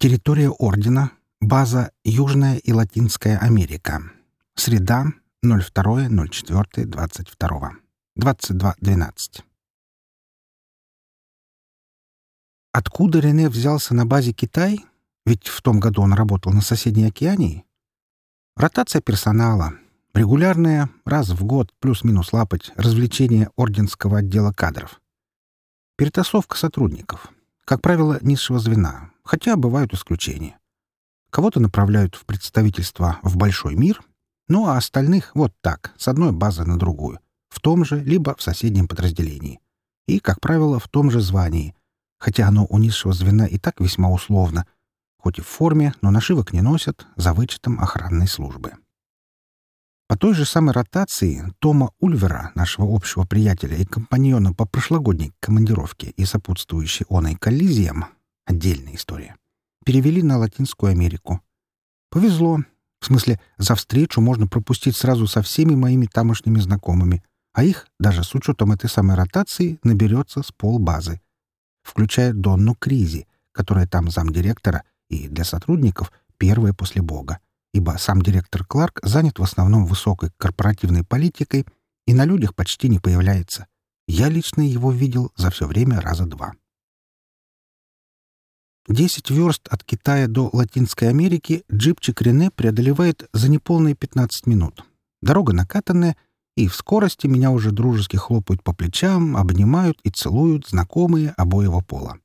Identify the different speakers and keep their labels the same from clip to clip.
Speaker 1: Территория Ордена. База Южная и Латинская Америка. Среда, 02.04.22. 22.12. Откуда Рене взялся на базе Китай? Ведь в том году он работал на соседней океании. Ротация персонала. Регулярная, раз в год, плюс-минус лапать, развлечение орденского отдела кадров. Перетасовка сотрудников. Как правило, низшего звена, хотя бывают исключения. Кого-то направляют в представительство в большой мир, ну а остальных вот так, с одной базы на другую, в том же либо в соседнем подразделении. И, как правило, в том же звании, хотя оно у низшего звена и так весьма условно, хоть и в форме, но нашивок не носят за вычетом охранной службы. По той же самой ротации Тома Ульвера, нашего общего приятеля и компаньона по прошлогодней командировке и сопутствующей оной коллизиям, отдельная история, перевели на Латинскую Америку. Повезло. В смысле, за встречу можно пропустить сразу со всеми моими тамошними знакомыми, а их, даже с учетом этой самой ротации, наберется с полбазы, включая Донну Кризи, которая там замдиректора и для сотрудников первая после Бога ибо сам директор Кларк занят в основном высокой корпоративной политикой и на людях почти не появляется. Я лично его видел за все время раза два. Десять верст от Китая до Латинской Америки джипчик Рене преодолевает за неполные 15 минут. Дорога накатанная, и в скорости меня уже дружески хлопают по плечам, обнимают и целуют знакомые обоего пола.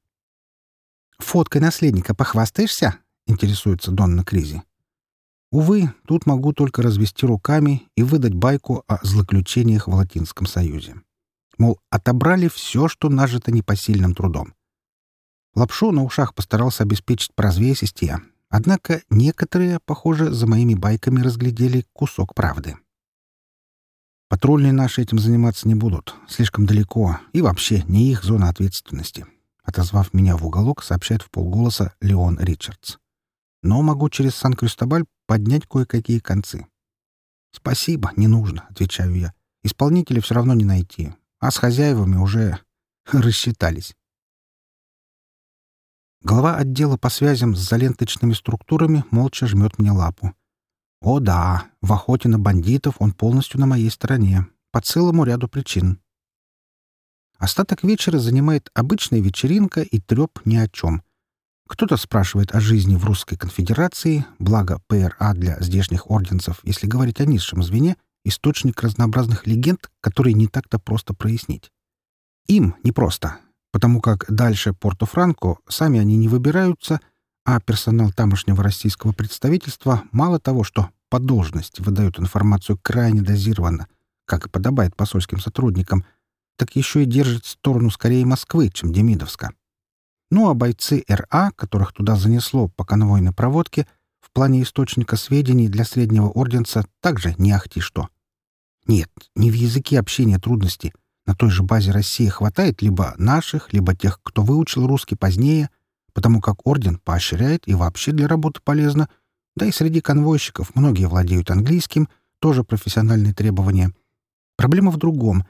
Speaker 1: «Фоткой наследника похвастаешься?» — интересуется Донна Кризи. Увы, тут могу только развести руками и выдать байку о злоключениях в Латинском Союзе. Мол, отобрали все, что нажито непосильным трудом. Лапшу на ушах постарался обеспечить по развесистее, однако некоторые, похоже, за моими байками разглядели кусок правды. Патрульные наши этим заниматься не будут, слишком далеко, и вообще не их зона ответственности. Отозвав меня в уголок, сообщает в полголоса Леон Ричардс. Но могу через Сан-Крюстобаль поднять кое-какие концы. «Спасибо, не нужно», — отвечаю я. «Исполнителя все равно не найти, а с хозяевами уже рассчитались». Глава отдела по связям с заленточными структурами молча жмет мне лапу. «О да, в охоте на бандитов он полностью на моей стороне, по целому ряду причин». Остаток вечера занимает обычная вечеринка и треп ни о чем — кто-то спрашивает о жизни в Русской конфедерации, благо ПРА для здешних орденцев, если говорить о низшем звене, источник разнообразных легенд, которые не так-то просто прояснить. Им непросто, потому как дальше Порто-Франко сами они не выбираются, а персонал тамошнего российского представительства мало того, что по должности выдают информацию крайне дозированно, как и подобает посольским сотрудникам, так еще и держит сторону скорее Москвы, чем Демидовска. Ну а бойцы РА, которых туда занесло по конвойной проводке, в плане источника сведений для среднего орденца также не ахти что. Нет, не в языке общения трудности. На той же базе России хватает либо наших, либо тех, кто выучил русский позднее, потому как орден поощряет и вообще для работы полезно, да и среди конвойщиков многие владеют английским, тоже профессиональные требования. Проблема в другом.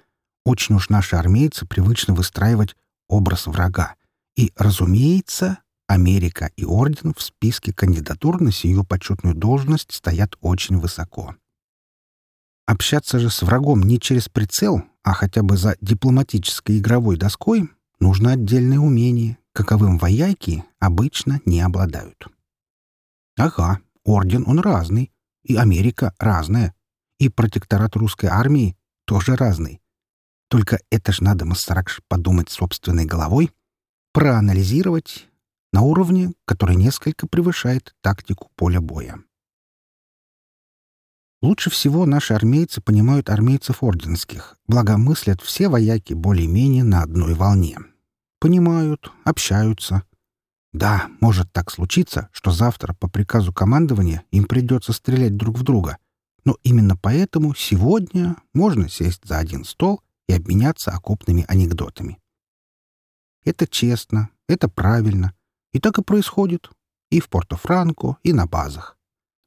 Speaker 1: Очень уж наши армейцы привычны выстраивать образ врага — и, разумеется, Америка и Орден в списке кандидатур на сию почетную должность стоят очень высоко. Общаться же с врагом не через прицел, а хотя бы за дипломатической игровой доской нужно отдельное умение, каковым вояки обычно не обладают. Ага, Орден он разный, и Америка разная, и протекторат русской армии тоже разный. Только это ж надо, Массаракш, подумать собственной головой — проанализировать на уровне, который несколько превышает тактику поля боя. Лучше всего наши армейцы понимают армейцев орденских, благо мыслят все вояки более-менее на одной волне. Понимают, общаются. Да, может так случиться, что завтра по приказу командования им придется стрелять друг в друга, но именно поэтому сегодня можно сесть за один стол и обменяться окопными анекдотами. Это честно, это правильно. И так и происходит. И в Порто-Франко, и на базах.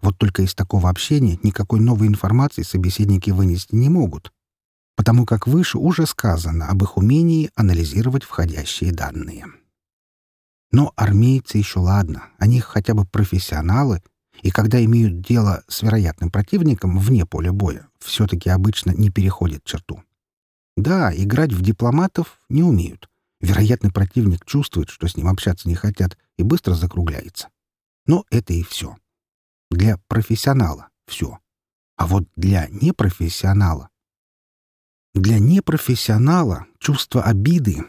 Speaker 1: Вот только из такого общения никакой новой информации собеседники вынести не могут, потому как выше уже сказано об их умении анализировать входящие данные. Но армейцы еще ладно, они хотя бы профессионалы, и когда имеют дело с вероятным противником вне поля боя, все-таки обычно не переходят черту. Да, играть в дипломатов не умеют. Вероятный противник чувствует, что с ним общаться не хотят, и быстро закругляется. Но это и все. Для профессионала все. А вот для непрофессионала... Для непрофессионала чувство обиды...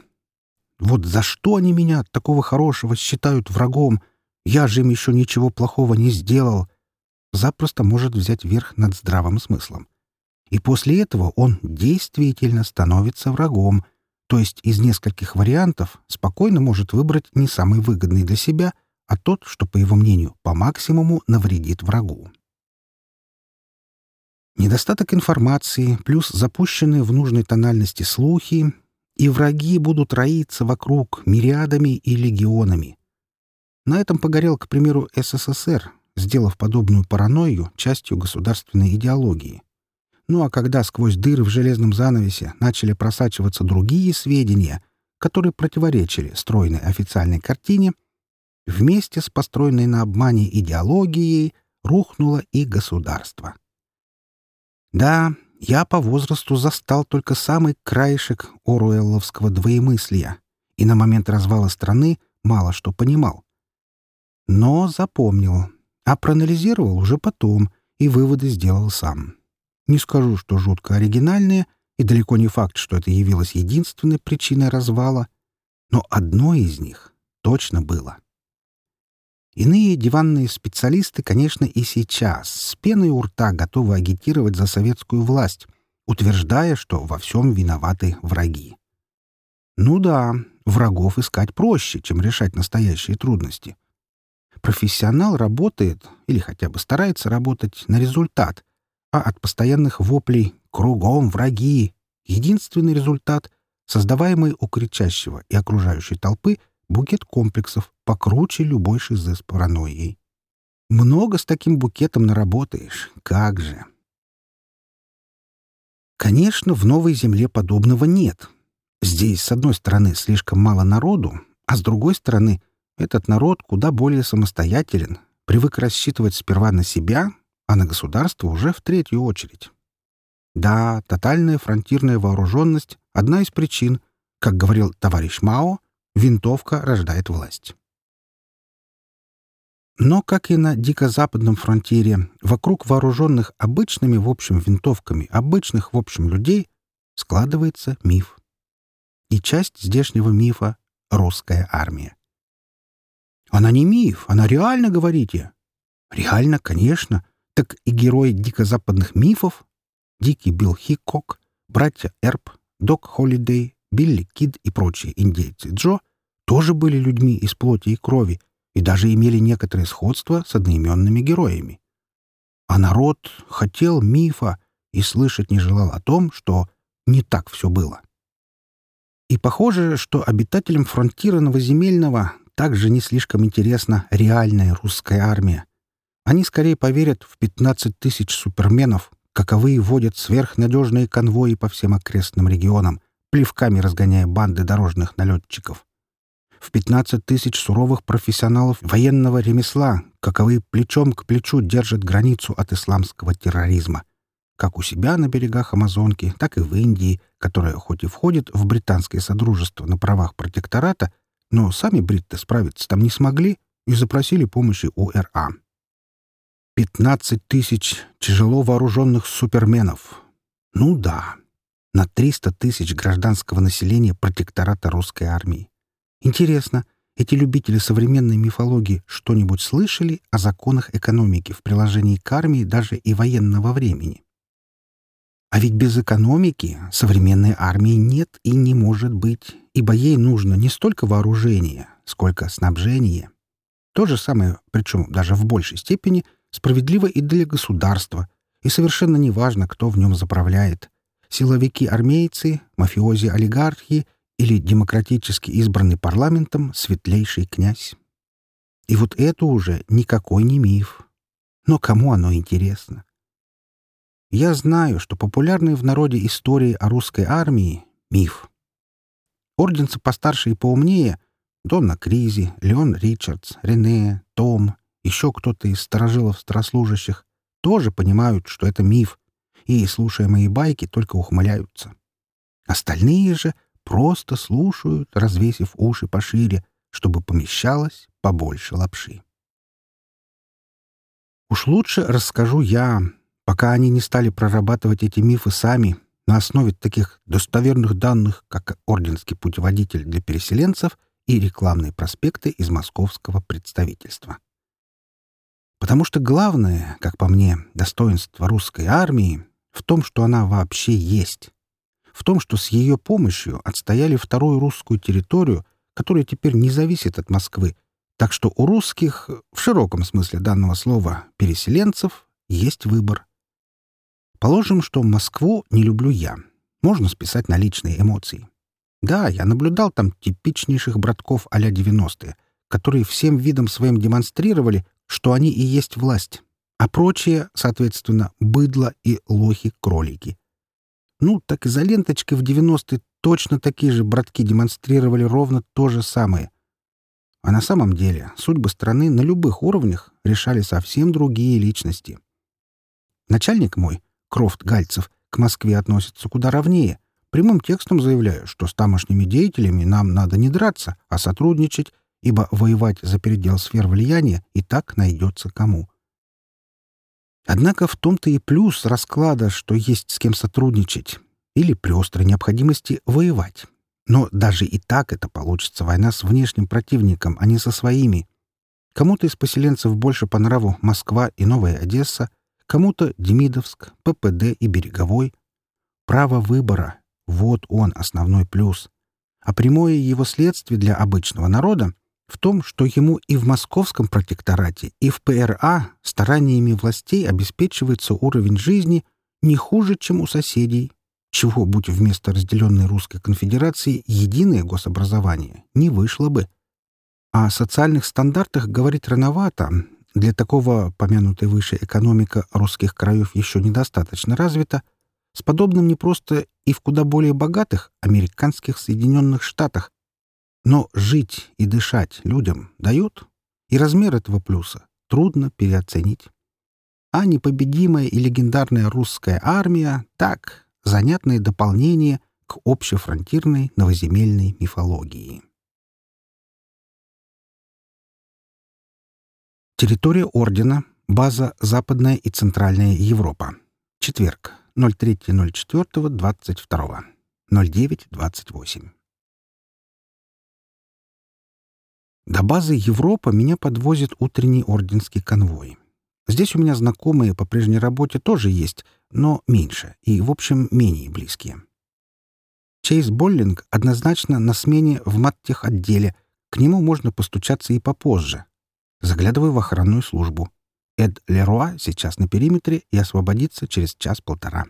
Speaker 1: Вот за что они меня, такого хорошего, считают врагом? Я же им еще ничего плохого не сделал. Запросто может взять верх над здравым смыслом. И после этого он действительно становится врагом, то есть из нескольких вариантов спокойно может выбрать не самый выгодный для себя, а тот, что, по его мнению, по максимуму навредит врагу. Недостаток информации плюс запущенные в нужной тональности слухи, и враги будут роиться вокруг мириадами и легионами. На этом погорел, к примеру, СССР, сделав подобную паранойю частью государственной идеологии. Ну а когда сквозь дыры в железном занавесе начали просачиваться другие сведения, которые противоречили стройной официальной картине, вместе с построенной на обмане идеологией рухнуло и государство. Да, я по возрасту застал только самый краешек оруэлловского двоемыслия и на момент развала страны мало что понимал. Но запомнил, а проанализировал уже потом и выводы сделал сам. Не скажу, что жутко оригинальные, и далеко не факт, что это явилось единственной причиной развала, но одно из них точно было — Иные диванные специалисты, конечно, и сейчас с пеной у рта готовы агитировать за советскую власть, утверждая, что во всем виноваты враги. Ну да, врагов искать проще, чем решать настоящие трудности. Профессионал работает, или хотя бы старается работать, на результат, а от постоянных воплей «кругом враги» единственный результат, создаваемый у кричащего и окружающей толпы — Букет комплексов покруче любой шизы с паранойей. Много с таким букетом наработаешь. Как же! Конечно, в Новой Земле подобного нет. Здесь, с одной стороны, слишком мало народу, а с другой стороны, этот народ куда более самостоятелен, привык рассчитывать сперва на себя, а на государство уже в третью очередь. Да, тотальная фронтирная вооруженность — одна из причин, как говорил товарищ Мао, Винтовка рождает власть. Но, как и на дико-западном фронтире, вокруг вооруженных обычными в общем винтовками обычных в общем людей складывается миф. И часть здешнего мифа — русская армия. Она не миф, она реально, говорите? Реально, конечно. Так и герои дико-западных мифов — Дикий Билл Хикок, братья Эрб, Док Холидей, Билли Кид и прочие индейцы Джо тоже были людьми из плоти и крови и даже имели некоторое сходство с одноименными героями. А народ хотел мифа и слышать не желал о том, что не так все было. И похоже, что обитателям фронтира Новоземельного также не слишком интересна реальная русская армия. Они скорее поверят в 15 тысяч суперменов, каковые водят сверхнадежные конвои по всем окрестным регионам, плевками разгоняя банды дорожных налетчиков в 15 тысяч суровых профессионалов военного ремесла, каковы плечом к плечу держат границу от исламского терроризма. Как у себя на берегах Амазонки, так и в Индии, которая хоть и входит в британское содружество на правах протектората, но сами бритты справиться там не смогли и запросили помощи у РА. 15 тысяч тяжело вооруженных суперменов. Ну да, на 300 тысяч гражданского населения протектората русской армии. Интересно, эти любители современной мифологии что-нибудь слышали о законах экономики в приложении к армии даже и военного времени? А ведь без экономики современной армии нет и не может быть, ибо ей нужно не столько вооружение, сколько снабжение. То же самое, причем даже в большей степени, справедливо и для государства, и совершенно неважно, кто в нем заправляет. Силовики-армейцы, мафиози-олигархи — или демократически избранный парламентом светлейший князь. И вот это уже никакой не миф. Но кому оно интересно? Я знаю, что популярные в народе истории о русской армии — миф. Орденцы постарше и поумнее, Донна Кризи, Леон Ричардс, Рене, Том, еще кто-то из сторожилов-старослужащих тоже понимают, что это миф, и, слушая мои байки, только ухмыляются. Остальные же просто слушают, развесив уши пошире, чтобы помещалось побольше лапши. Уж лучше расскажу я, пока они не стали прорабатывать эти мифы сами на основе таких достоверных данных, как Орденский путеводитель для переселенцев и рекламные проспекты из московского представительства. Потому что главное, как по мне, достоинство русской армии в том, что она вообще есть. В том, что с ее помощью отстояли вторую русскую территорию, которая теперь не зависит от Москвы, так что у русских, в широком смысле данного слова, переселенцев, есть выбор. Положим, что Москву не люблю я. Можно списать на личные эмоции. Да, я наблюдал там типичнейших братков а-ля 90-е, которые всем видом своим демонстрировали, что они и есть власть, а прочие, соответственно, быдло и лохи-кролики. Ну, так и за ленточкой в 90-е точно такие же братки демонстрировали ровно то же самое. А на самом деле судьбы страны на любых уровнях решали совсем другие личности. Начальник мой, Крофт Гальцев, к Москве относится куда ровнее. Прямым текстом заявляю, что с тамошними деятелями нам надо не драться, а сотрудничать ибо воевать за передел сфер влияния и так найдется кому. Однако в том-то и плюс расклада, что есть с кем сотрудничать, или при острой необходимости воевать. Но даже и так это получится война с внешним противником, а не со своими. Кому-то из поселенцев больше по нраву Москва и Новая Одесса, кому-то Демидовск, ППД и Береговой. Право выбора — вот он основной плюс. А прямое его следствие для обычного народа в том, что ему и в московском протекторате, и в ПРА стараниями властей обеспечивается уровень жизни не хуже, чем у соседей, чего, будь вместо разделенной Русской конфедерации единое гособразование, не вышло бы. О социальных стандартах говорить рановато. Для такого, помянутой выше, экономика русских краев еще недостаточно развита. С подобным не просто и в куда более богатых американских Соединенных Штатах, но жить и дышать людям дают, и размер этого плюса трудно переоценить. А непобедимая и легендарная русская армия — так, занятное дополнение к общефронтирной новоземельной мифологии. Территория Ордена, база Западная и Центральная Европа. Четверг, 03.04.22. 09.28. До базы Европа меня подвозит утренний орденский конвой. Здесь у меня знакомые по прежней работе тоже есть, но меньше и, в общем, менее близкие. Чейз Боллинг однозначно на смене в маттех-отделе. К нему можно постучаться и попозже. Заглядываю в охранную службу. Эд Леруа сейчас на периметре и освободится через час-полтора.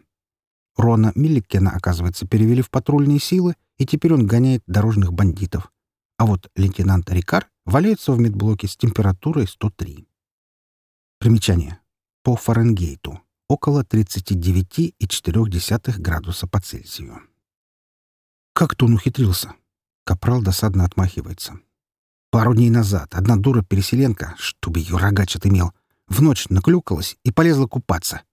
Speaker 1: Рона Милликена, оказывается, перевели в патрульные силы, и теперь он гоняет дорожных бандитов а вот лейтенант Рикар валяется в медблоке с температурой 103. Примечание. По Фаренгейту. Около 39,4 градуса по Цельсию. Как-то он ухитрился. Капрал досадно отмахивается. Пару дней назад одна дура-переселенка, чтобы ее рогачат имел, в ночь наклюкалась и полезла купаться.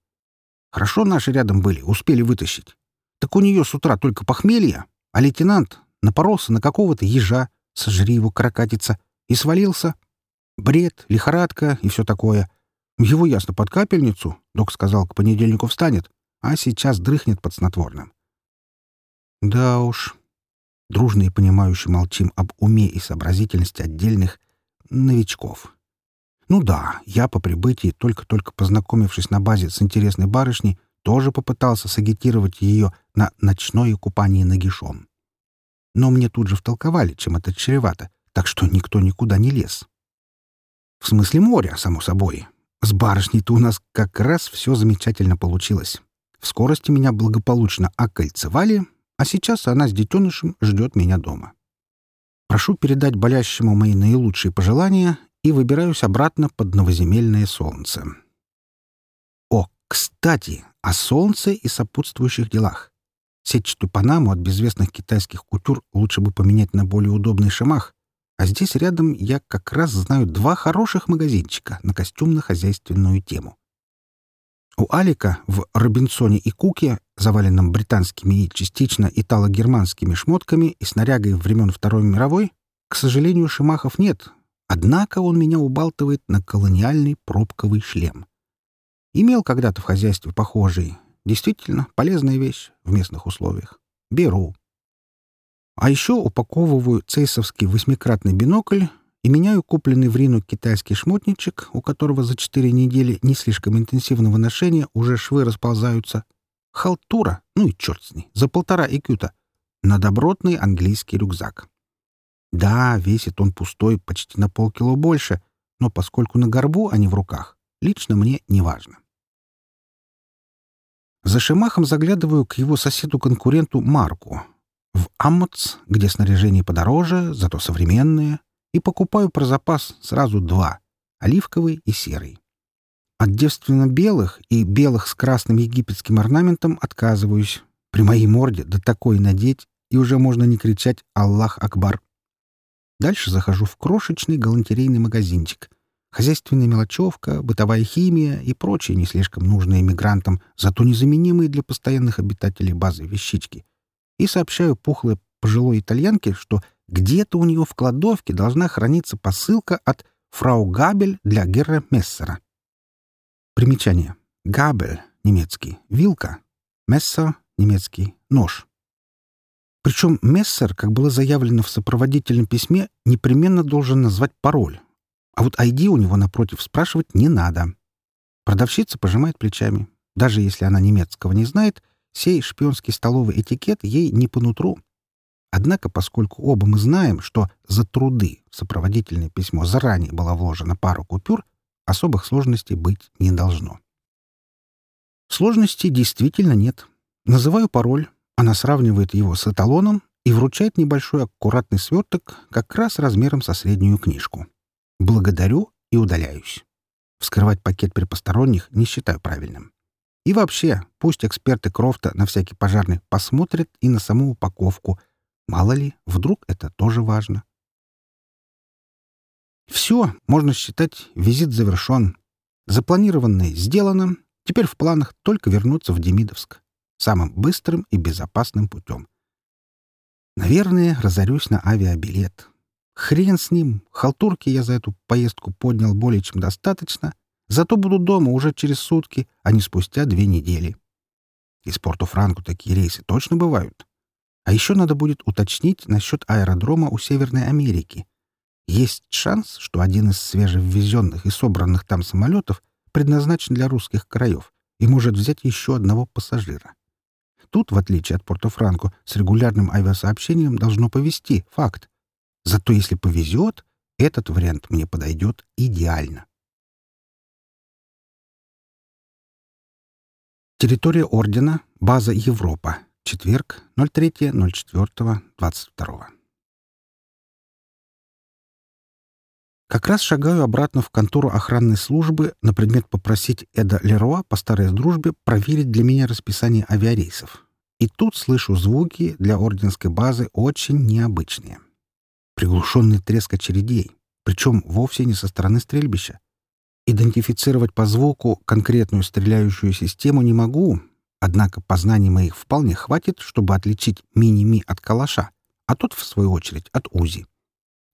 Speaker 1: Хорошо наши рядом были, успели вытащить. Так у нее с утра только похмелье, а лейтенант напоролся на какого-то ежа, сожри его, крокатица, и свалился. Бред, лихорадка и все такое. Его ясно под капельницу, док сказал, к понедельнику встанет, а сейчас дрыхнет под снотворным. Да уж. Дружно и понимающе молчим об уме и сообразительности отдельных новичков. Ну да, я по прибытии, только-только познакомившись на базе с интересной барышней, тоже попытался сагитировать ее на ночное купание нагишом но мне тут же втолковали, чем это чревато, так что никто никуда не лез. В смысле моря, само собой. С барышней-то у нас как раз все замечательно получилось. В скорости меня благополучно окольцевали, а сейчас она с детенышем ждет меня дома. Прошу передать болящему мои наилучшие пожелания и выбираюсь обратно под новоземельное солнце. О, кстати, о солнце и сопутствующих делах. Сетчатую панаму от безвестных китайских кутюр лучше бы поменять на более удобный шамах. А здесь рядом я как раз знаю два хороших магазинчика на костюмно-хозяйственную тему. У Алика в «Робинсоне» и «Куке», заваленном британскими и частично итало-германскими шмотками и снарягой времен Второй мировой, к сожалению, шимахов нет, однако он меня убалтывает на колониальный пробковый шлем. Имел когда-то в хозяйстве похожий. Действительно, полезная вещь в местных условиях. Беру. А еще упаковываю цейсовский восьмикратный бинокль и меняю купленный в Рину китайский шмотничек, у которого за четыре недели не слишком интенсивного ношения уже швы расползаются. Халтура, ну и черт с ней, за полтора икюта, на добротный английский рюкзак. Да, весит он пустой почти на полкило больше, но поскольку на горбу, а не в руках, лично мне не важно. За Шемахом заглядываю к его соседу-конкуренту Марку, в Аммутс, где снаряжение подороже, зато современное, и покупаю про запас сразу два — оливковый и серый. От девственно-белых и белых с красным египетским орнаментом отказываюсь. При моей морде да такой надеть, и уже можно не кричать «Аллах Акбар». Дальше захожу в крошечный галантерейный магазинчик. Хозяйственная мелочевка, бытовая химия и прочие не слишком нужные мигрантам, зато незаменимые для постоянных обитателей базы вещички — и сообщаю пухлой пожилой итальянке, что где-то у нее в кладовке должна храниться посылка от фрау Габель для Герра Мессера. Примечание. Габель — немецкий, вилка. Мессер — немецкий, нож. Причем Мессер, как было заявлено в сопроводительном письме, непременно должен назвать пароль. А вот ID у него напротив спрашивать не надо. Продавщица пожимает плечами. Даже если она немецкого не знает — Сей шпионский столовый этикет ей не по нутру. Однако, поскольку оба мы знаем, что за труды сопроводительное письмо заранее была вложена пару купюр, особых сложностей быть не должно. Сложностей действительно нет. Называю пароль, она сравнивает его с эталоном и вручает небольшой аккуратный сверток как раз размером со среднюю книжку. Благодарю и удаляюсь. Вскрывать пакет при посторонних не считаю правильным. И вообще, пусть эксперты Крофта на всякий пожарный посмотрят и на саму упаковку. Мало ли, вдруг это тоже важно. Все, можно считать, визит завершен. Запланированное сделано. Теперь в планах только вернуться в Демидовск. Самым быстрым и безопасным путем. Наверное, разорюсь на авиабилет. Хрен с ним. Халтурки я за эту поездку поднял более чем достаточно — Зато буду дома уже через сутки, а не спустя две недели. Из Порту-Франку такие рейсы точно бывают. А еще надо будет уточнить насчет аэродрома у Северной Америки. Есть шанс, что один из свежеввезенных и собранных там самолетов предназначен для русских краев и может взять еще одного пассажира. Тут, в отличие от Порто-Франко, с регулярным авиасообщением должно повезти, факт. Зато если повезет, этот вариант мне подойдет идеально. Территория Ордена, база Европа. Четверг, 03.04.22. Как раз шагаю обратно в контору охранной службы на предмет попросить Эда Леруа по старой дружбе проверить для меня расписание авиарейсов. И тут слышу звуки для орденской базы очень необычные. Приглушенный треск очередей, причем вовсе не со стороны стрельбища, Идентифицировать по звуку конкретную стреляющую систему не могу, однако познаний моих вполне хватит, чтобы отличить мини-ми от калаша, а тот, в свою очередь, от УЗИ.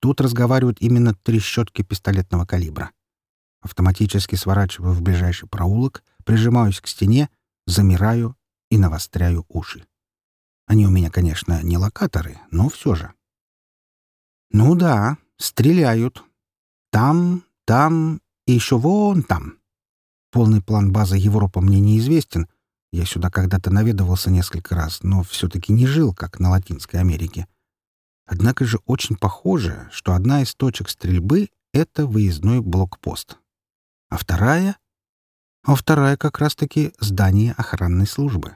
Speaker 1: Тут разговаривают именно три щетки пистолетного калибра. Автоматически сворачиваю в ближайший проулок, прижимаюсь к стене, замираю и навостряю уши. Они у меня, конечно, не локаторы, но все же. Ну да, стреляют. Там, там и еще вон там. Полный план базы Европа мне неизвестен. Я сюда когда-то наведывался несколько раз, но все-таки не жил, как на Латинской Америке. Однако же очень похоже, что одна из точек стрельбы — это выездной блокпост. А вторая? А вторая как раз-таки здание охранной службы.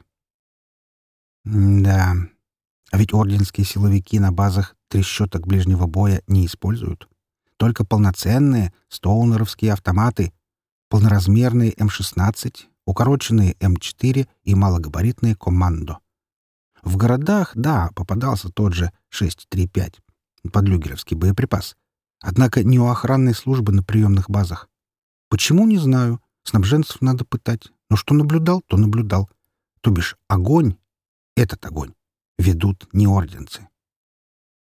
Speaker 1: Да, а ведь орденские силовики на базах трещоток ближнего боя не используют только полноценные стоунеровские автоматы, полноразмерные М-16, укороченные М4 и малогабаритные «Командо». В городах, да, попадался тот же 635, подлюгеровский боеприпас, Однако не у охранной службы на приемных базах. Почему, не знаю. Снабженцев надо пытать. Но что наблюдал, то наблюдал. То бишь огонь, этот огонь, ведут не орденцы.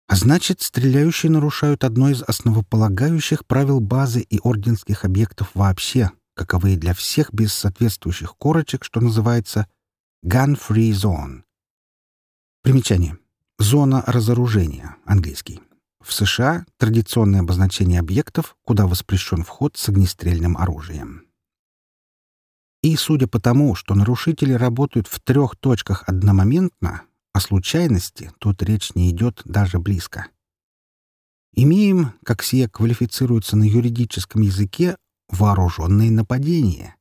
Speaker 1: А значит, стреляющие нарушают одно из основополагающих правил базы и орденских объектов вообще, каковые для всех без соответствующих корочек, что называется «gun-free zone». Примечание. Зона разоружения, английский. В США традиционное обозначение объектов, куда воспрещен вход с огнестрельным оружием. И судя по тому, что нарушители работают в трех точках одномоментно, о случайности тут речь не идет даже близко. Имеем, как сие квалифицируется на юридическом языке, вооруженные нападения.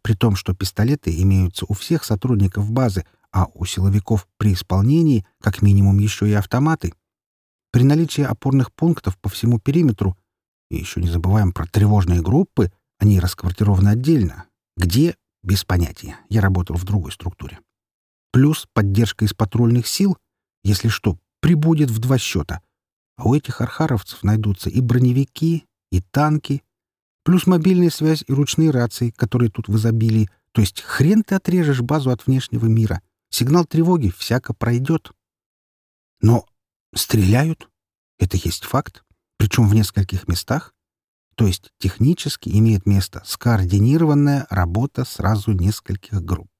Speaker 1: При том, что пистолеты имеются у всех сотрудников базы, а у силовиков при исполнении как минимум еще и автоматы. При наличии опорных пунктов по всему периметру, и еще не забываем про тревожные группы, они расквартированы отдельно. Где? Без понятия. Я работал в другой структуре. Плюс поддержка из патрульных сил, если что, прибудет в два счета. А у этих архаровцев найдутся и броневики, и танки, плюс мобильная связь и ручные рации, которые тут в изобилии. То есть хрен ты отрежешь базу от внешнего мира. Сигнал тревоги всяко пройдет. Но стреляют. Это есть факт. Причем в нескольких местах. То есть технически имеет место скоординированная работа сразу нескольких групп.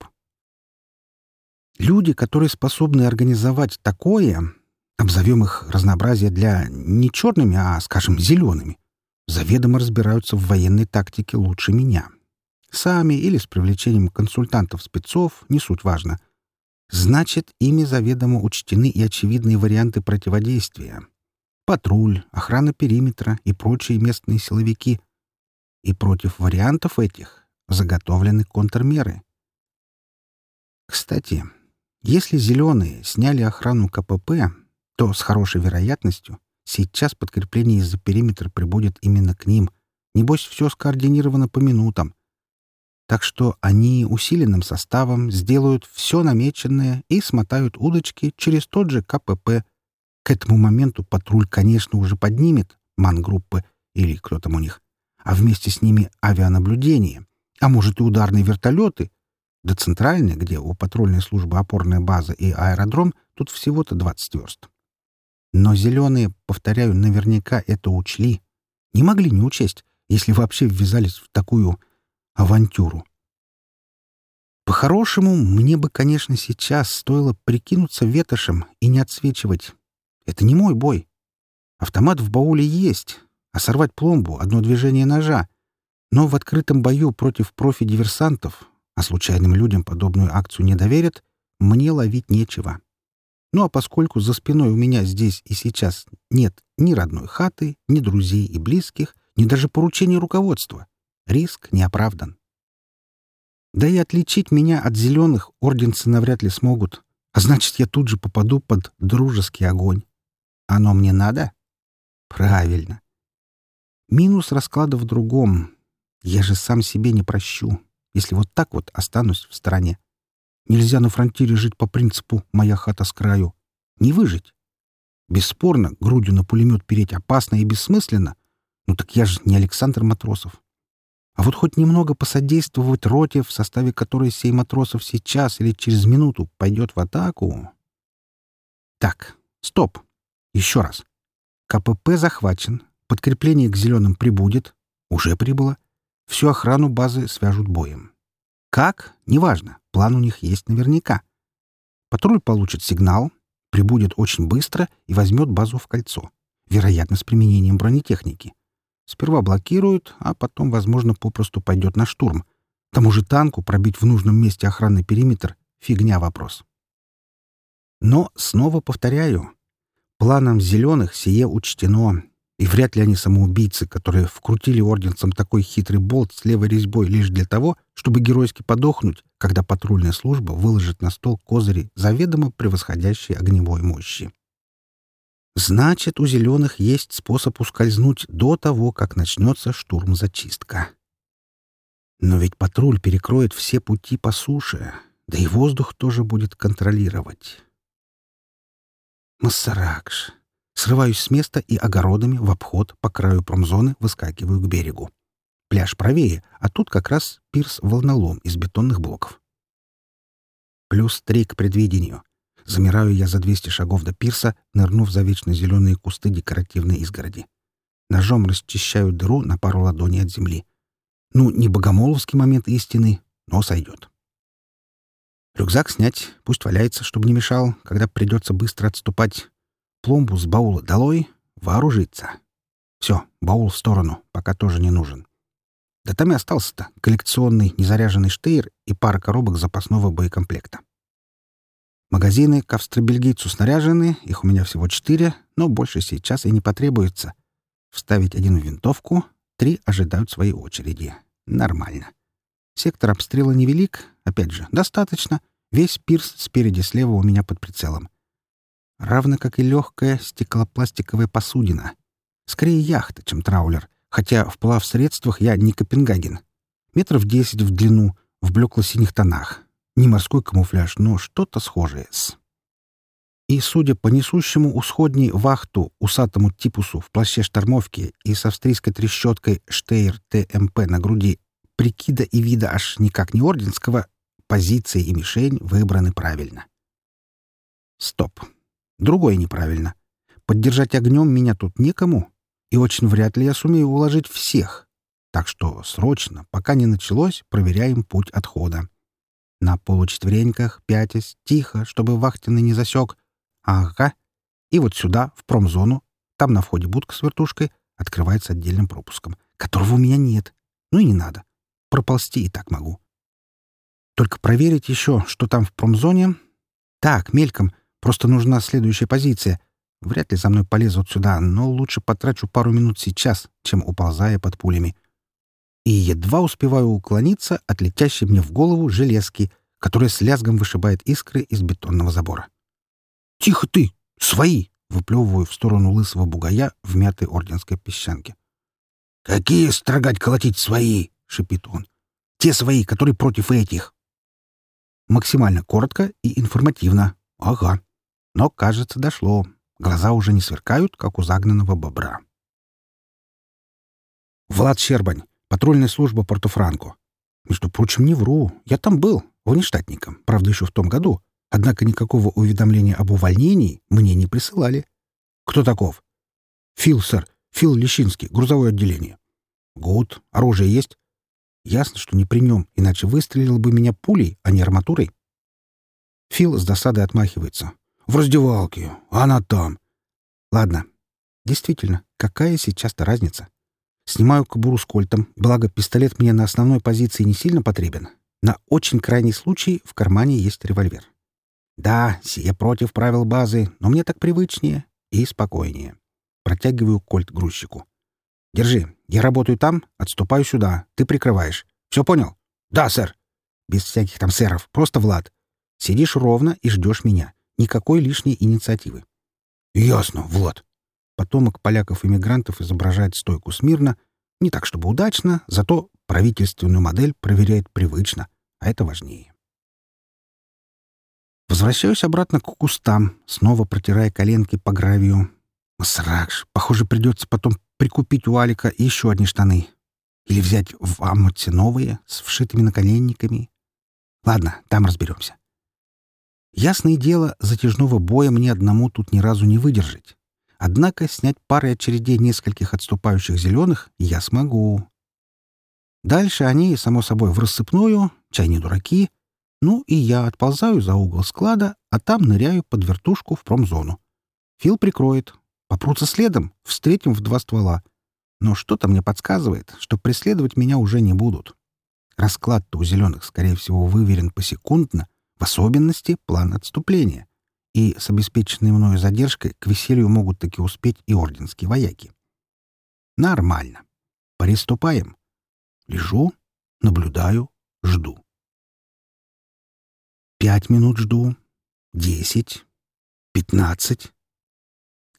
Speaker 1: Люди, которые способны организовать такое, обзовем их разнообразие для не черными, а, скажем, зелеными, заведомо разбираются в военной тактике лучше меня. Сами или с привлечением консультантов-спецов, не суть важно. Значит, ими заведомо учтены и очевидные варианты противодействия. Патруль, охрана периметра и прочие местные силовики. И против вариантов этих заготовлены контрмеры. Кстати, если «зеленые» сняли охрану КПП, то с хорошей вероятностью сейчас подкрепление из-за периметра прибудет именно к ним. Небось, все скоординировано по минутам. Так что они усиленным составом сделают все намеченное и смотают удочки через тот же КПП. К этому моменту патруль, конечно, уже поднимет мангруппы или кто там у них, а вместе с ними авианаблюдение, а может и ударные вертолеты, до центральной, где у патрульной службы опорная база и аэродром, тут всего-то 20 верст. Но зеленые, повторяю, наверняка это учли. Не могли не учесть, если вообще ввязались в такую авантюру. По-хорошему, мне бы, конечно, сейчас стоило прикинуться ветошем и не отсвечивать. Это не мой бой. Автомат в бауле есть, а сорвать пломбу — одно движение ножа. Но в открытом бою против профи-диверсантов а случайным людям подобную акцию не доверят, мне ловить нечего. Ну а поскольку за спиной у меня здесь и сейчас нет ни родной хаты, ни друзей и близких, ни даже поручений руководства, риск не оправдан. Да и отличить меня от зеленых орденцы навряд ли смогут, а значит, я тут же попаду под дружеский огонь. Оно мне надо? Правильно. Минус расклада в другом. Я же сам себе не прощу если вот так вот останусь в стороне. Нельзя на фронтире жить по принципу «моя хата с краю». Не выжить. Бесспорно, грудью на пулемет переть опасно и бессмысленно. Ну так я же не Александр Матросов. А вот хоть немного посодействовать роте, в составе которой сей Матросов сейчас или через минуту пойдет в атаку... Так, стоп. Еще раз. КПП захвачен, подкрепление к зеленым прибудет, уже прибыло, Всю охрану базы свяжут боем. Как? Неважно. План у них есть наверняка. Патруль получит сигнал, прибудет очень быстро и возьмет базу в кольцо. Вероятно, с применением бронетехники. Сперва блокируют, а потом, возможно, попросту пойдет на штурм. тому же танку пробить в нужном месте охранный периметр — фигня вопрос. Но, снова повторяю, планом зеленых сие учтено, и вряд ли они самоубийцы, которые вкрутили орденцам такой хитрый болт с левой резьбой лишь для того, чтобы геройски подохнуть, когда патрульная служба выложит на стол козыри, заведомо превосходящие огневой мощи. Значит, у зеленых есть способ ускользнуть до того, как начнется штурм-зачистка. Но ведь патруль перекроет все пути по суше, да и воздух тоже будет контролировать. Массаракш. Срываюсь с места и огородами в обход по краю промзоны выскакиваю к берегу. Пляж правее, а тут как раз пирс-волнолом из бетонных блоков. Плюс три к предвидению. Замираю я за 200 шагов до пирса, нырнув за вечно зеленые кусты декоративной изгороди. Ножом расчищаю дыру на пару ладоней от земли. Ну, не богомоловский момент истины, но сойдет. Рюкзак снять, пусть валяется, чтобы не мешал, когда придется быстро отступать. Пломбу с баула долой, вооружиться. Все, баул в сторону, пока тоже не нужен. Да там и остался-то коллекционный незаряженный штейр и пара коробок запасного боекомплекта. Магазины к австробельгийцу снаряжены, их у меня всего четыре, но больше сейчас и не потребуется. Вставить один в винтовку, три ожидают своей очереди. Нормально. Сектор обстрела невелик, опять же, достаточно. Весь пирс спереди слева у меня под прицелом. Равно как и легкая стеклопластиковая посудина. Скорее яхта, чем траулер, хотя в плавсредствах я не Копенгаген. Метров десять в длину, в блекло-синих тонах. Не морской камуфляж, но что-то схожее с... И, судя по несущему усходней вахту усатому типусу в плаще штормовки и с австрийской трещоткой Штейр ТМП на груди, прикида и вида аж никак не орденского, позиции и мишень выбраны правильно. Стоп. Другое неправильно. Поддержать огнем меня тут некому и очень вряд ли я сумею уложить всех. Так что срочно, пока не началось, проверяем путь отхода. На получетвереньках, пятясь, тихо, чтобы вахтенный не засек. Ага. И вот сюда, в промзону, там на входе будка с вертушкой, открывается отдельным пропуском, которого у меня нет. Ну и не надо. Проползти и так могу. Только проверить еще, что там в промзоне. Так, мельком, просто нужна следующая позиция — Вряд ли за мной полезут сюда, но лучше потрачу пару минут сейчас, чем уползая под пулями. И едва успеваю уклониться от летящей мне в голову железки, которая с лязгом вышибает искры из бетонного забора. «Тихо ты! Свои!» — выплевываю в сторону лысого бугая в мятой орденской песчанке. «Какие строгать колотить свои?» — шипит он. «Те свои, которые против этих». Максимально коротко и информативно. Ага. Но, кажется, дошло. Глаза уже не сверкают, как у загнанного бобра. Влад Щербань, патрульная служба Портофранко. Между прочим, не вру. Я там был, внештатником, правда, еще в том году. Однако никакого уведомления об увольнении мне не присылали. Кто таков? Фил, сэр. Фил Лещинский, грузовое отделение. Гуд. Оружие есть? Ясно, что не при нем, иначе выстрелил бы меня пулей, а не арматурой. Фил с досадой отмахивается. В раздевалке. Она там. Ладно. Действительно, какая сейчас-то разница? Снимаю кобуру с кольтом, благо пистолет мне на основной позиции не сильно потребен. На очень крайний случай в кармане есть револьвер. Да, сие против правил базы, но мне так привычнее и спокойнее. Протягиваю кольт грузчику. Держи, я работаю там, отступаю сюда, ты прикрываешь. Все понял? Да, сэр. Без всяких там сэров, просто Влад. Сидишь ровно и ждешь меня. Никакой лишней инициативы. Ясно, Влад. Потомок поляков-иммигрантов изображает стойку смирно, не так чтобы удачно, зато правительственную модель проверяет привычно, а это важнее. Возвращаюсь обратно к кустам, снова протирая коленки по гравию. Сракш, похоже, придется потом прикупить у Алика еще одни штаны. Или взять в Амуте новые, с вшитыми наколенниками. Ладно, там разберемся. Ясное дело, затяжного боя мне одному тут ни разу не выдержать. Однако снять парой очередей нескольких отступающих зеленых я смогу. Дальше они, само собой, в рассыпную, чай не дураки. Ну и я отползаю за угол склада, а там ныряю под вертушку в промзону. Фил прикроет. Попрутся следом, встретим в два ствола. Но что-то мне подсказывает, что преследовать меня уже не будут. Расклад-то у зеленых, скорее всего, выверен посекундно, особенности план отступления. И с обеспеченной мною задержкой к веселью могут таки успеть и орденские вояки. Нормально. Приступаем. Лежу, наблюдаю, жду. Пять минут жду. Десять. Пятнадцать.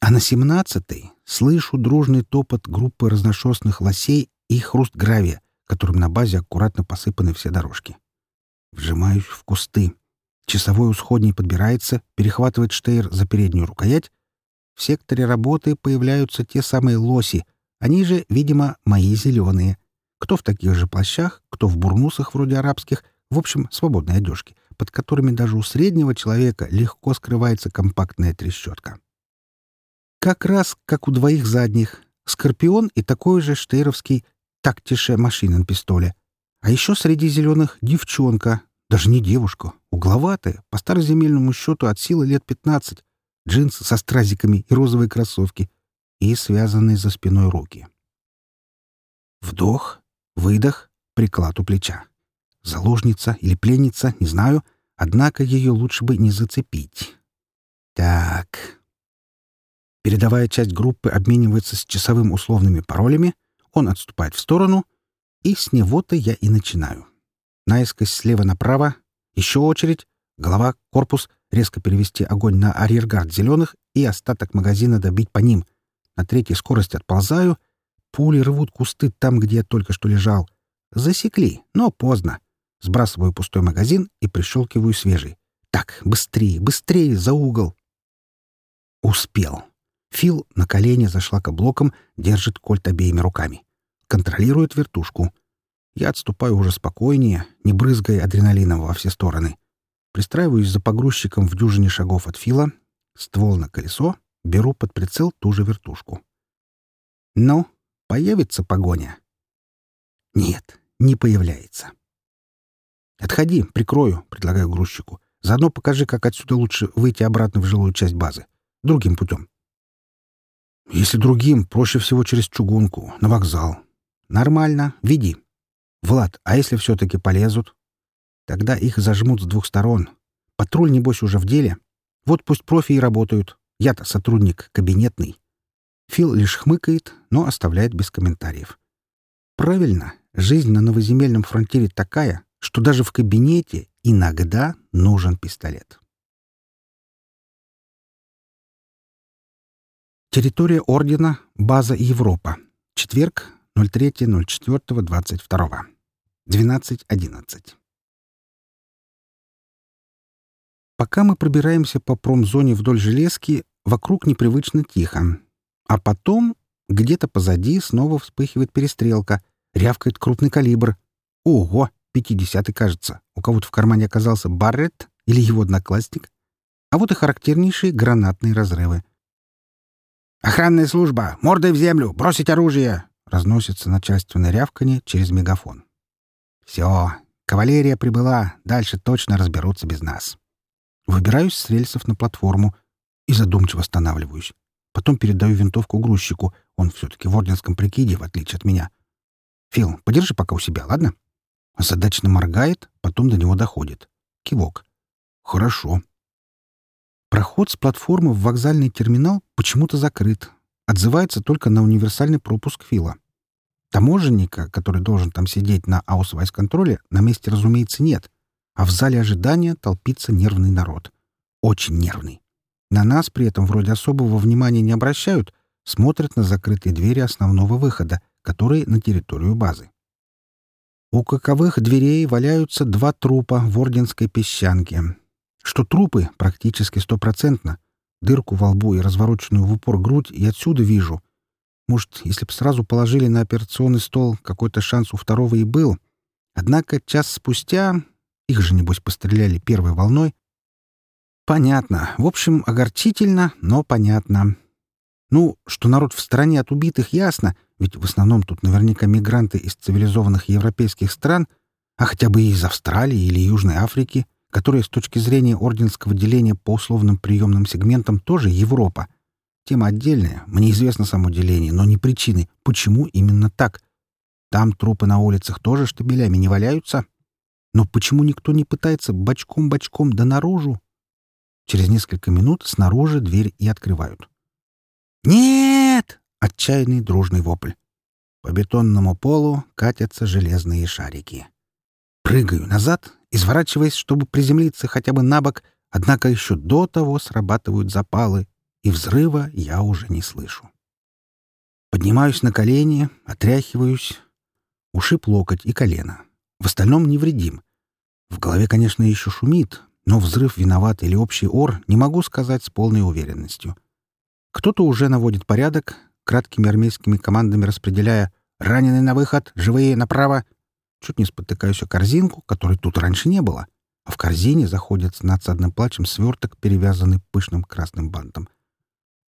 Speaker 1: А на семнадцатый слышу дружный топот группы разношерстных лосей и хруст гравия, которым на базе аккуратно посыпаны все дорожки. Вжимаюсь в кусты. Часовой усходний подбирается, перехватывает штейр за переднюю рукоять. в секторе работы появляются те самые лоси. Они же, видимо, мои зеленые. Кто в таких же плащах, кто в бурнусах вроде арабских, в общем, свободной одежке, под которыми даже у среднего человека легко скрывается компактная трещотка. Как раз как у двоих задних. Скорпион и такой же штейровский тактише машина на пистоле. А еще среди зеленых девчонка, даже не девушка, угловатая, по староземельному счету от силы лет пятнадцать, джинсы со стразиками и розовые кроссовки и связанные за спиной руки. Вдох, выдох, приклад у плеча. Заложница или пленница, не знаю, однако ее лучше бы не зацепить. Так. Передовая часть группы обменивается с часовым условными паролями, он отступает в сторону, и с него-то я и начинаю. Наискось слева направо, еще очередь, голова, корпус, резко перевести огонь на арьергард зеленых и остаток магазина добить по ним. На третьей скорости отползаю, пули рвут кусты там, где я только что лежал. Засекли, но поздно. Сбрасываю пустой магазин и прищелкиваю свежий. Так, быстрее, быстрее, за угол. Успел. Фил на колени за шлакоблоком держит кольт обеими руками. Контролирует вертушку. Я отступаю уже спокойнее, не брызгая адреналином во все стороны. Пристраиваюсь за погрузчиком в дюжине шагов от Фила, ствол на колесо, беру под прицел ту же вертушку. Ну, появится погоня? Нет, не появляется. «Отходи, прикрою», — предлагаю грузчику. «Заодно покажи, как отсюда лучше выйти обратно в жилую часть базы. Другим путем». «Если другим, проще всего через чугунку, на вокзал». «Нормально. Веди». «Влад, а если все-таки полезут?» «Тогда их зажмут с двух сторон. Патруль, небось, уже в деле. Вот пусть профи и работают. Я-то сотрудник кабинетный». Фил лишь хмыкает, но оставляет без комментариев. «Правильно. Жизнь на новоземельном фронтире такая, что даже в кабинете иногда нужен пистолет. Территория Ордена, база Европа. Четверг, 03.04.22. 12.11. Пока мы пробираемся по промзоне вдоль железки, вокруг непривычно тихо. А потом где-то позади снова вспыхивает перестрелка, рявкает крупный калибр. Ого! Пятидесятый, кажется. У кого-то в кармане оказался Барретт или его одноклассник. А вот и характернейшие гранатные разрывы. «Охранная служба! Мордой в землю! Бросить оружие!» Разносится начальственное рявканье через мегафон. «Все, кавалерия прибыла, дальше точно разберутся без нас». Выбираюсь с рельсов на платформу и задумчиво останавливаюсь. Потом передаю винтовку грузчику. Он все-таки в орденском прикиде, в отличие от меня. «Фил, подержи пока у себя, ладно?» Озадачно моргает, потом до него доходит. Кивок. «Хорошо». Проход с платформы в вокзальный терминал почему-то закрыт. Отзывается только на универсальный пропуск Фила. Таможенника, который должен там сидеть на аусвайс-контроле, на месте, разумеется, нет. А в зале ожидания толпится нервный народ. Очень нервный. На нас при этом вроде особого внимания не обращают, смотрят на закрытые двери основного выхода, которые на территорию базы. У каковых дверей валяются два трупа в Орденской песчанке. Что трупы практически стопроцентно. Дырку во лбу и развороченную в упор грудь и отсюда вижу. Может, если бы сразу положили на операционный стол, какой-то шанс у второго и был. Однако час спустя... Их же, небось, постреляли первой волной. Понятно. В общем, огорчительно, но понятно. Ну, что народ в стороне от убитых, ясно — ведь в основном тут наверняка мигранты из цивилизованных европейских стран, а хотя бы из Австралии или Южной Африки, которые с точки зрения орденского деления по условным приемным сегментам тоже Европа. Тема отдельная, мне известно само деление, но не причины, почему именно так. Там трупы на улицах тоже штабелями не валяются. Но почему никто не пытается бочком-бочком да наружу? Через несколько минут снаружи дверь и открывают. «Нет!» Отчаянный дружный вопль. По бетонному полу катятся железные шарики. Прыгаю назад, изворачиваясь, чтобы приземлиться хотя бы на бок, однако еще до того срабатывают запалы, и взрыва я уже не слышу. Поднимаюсь на колени, отряхиваюсь. Ушиб локоть и колено. В остальном невредим. В голове, конечно, еще шумит, но взрыв виноват или общий ор не могу сказать с полной уверенностью. Кто-то уже наводит порядок, краткими армейскими командами распределяя «раненые на выход, живые направо». Чуть не спотыкаюсь о корзинку, которой тут раньше не было, а в корзине заходит с надсадным плачем сверток, перевязанный пышным красным бантом.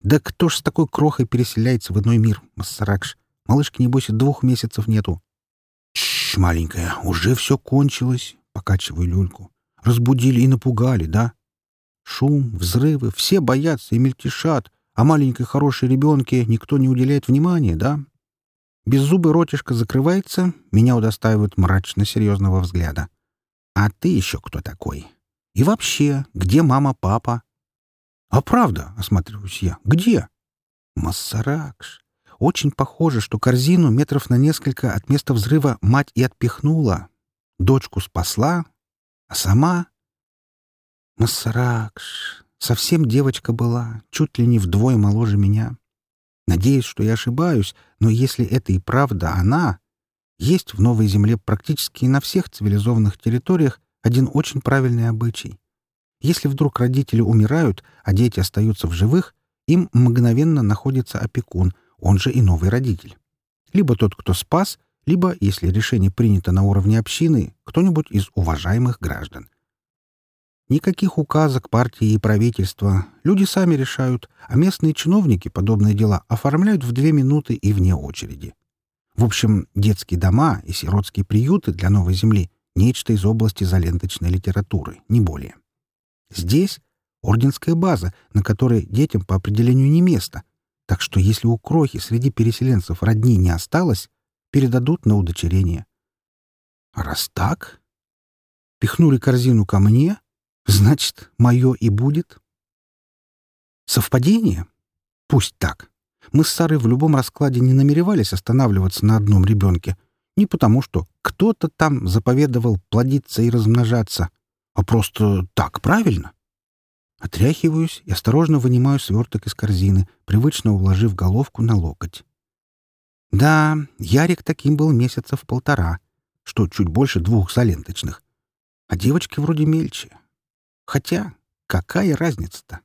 Speaker 1: Да кто ж с такой крохой переселяется в иной мир, Массаракш? Малышки, небось, и двух месяцев нету. Чш, маленькая, уже все кончилось, покачиваю люльку. Разбудили и напугали, да? Шум, взрывы, все боятся и мельтешат, а маленькой хорошей ребенке никто не уделяет внимания, да? Беззубый ротишка закрывается, меня удостаивают мрачно-серьезного взгляда. А ты еще кто такой? И вообще, где мама, папа? А правда, осматриваюсь я, где? Массаракш. Очень похоже, что корзину метров на несколько от места взрыва мать и отпихнула. Дочку спасла, а сама... Массаракш. Совсем девочка была, чуть ли не вдвое моложе меня. Надеюсь, что я ошибаюсь, но если это и правда она, есть в Новой Земле практически на всех цивилизованных территориях один очень правильный обычай. Если вдруг родители умирают, а дети остаются в живых, им мгновенно находится опекун, он же и новый родитель. Либо тот, кто спас, либо, если решение принято на уровне общины, кто-нибудь из уважаемых граждан. Никаких указок партии и правительства. Люди сами решают, а местные чиновники подобные дела оформляют в две минуты и вне очереди. В общем, детские дома и сиротские приюты для Новой Земли — нечто из области заленточной литературы, не более. Здесь орденская база, на которой детям по определению не место. Так что если у крохи среди переселенцев родни не осталось, передадут на удочерение. А раз так, пихнули корзину ко мне — Значит, мое и будет? Совпадение? Пусть так. Мы с Сарой в любом раскладе не намеревались останавливаться на одном ребенке. Не потому, что кто-то там заповедовал плодиться и размножаться, а просто так, правильно? Отряхиваюсь и осторожно вынимаю сверток из корзины, привычно уложив головку на локоть. Да, Ярик таким был месяцев полтора, что чуть больше двух заленточных. А девочки вроде мельче. Хотя, какая разница-то?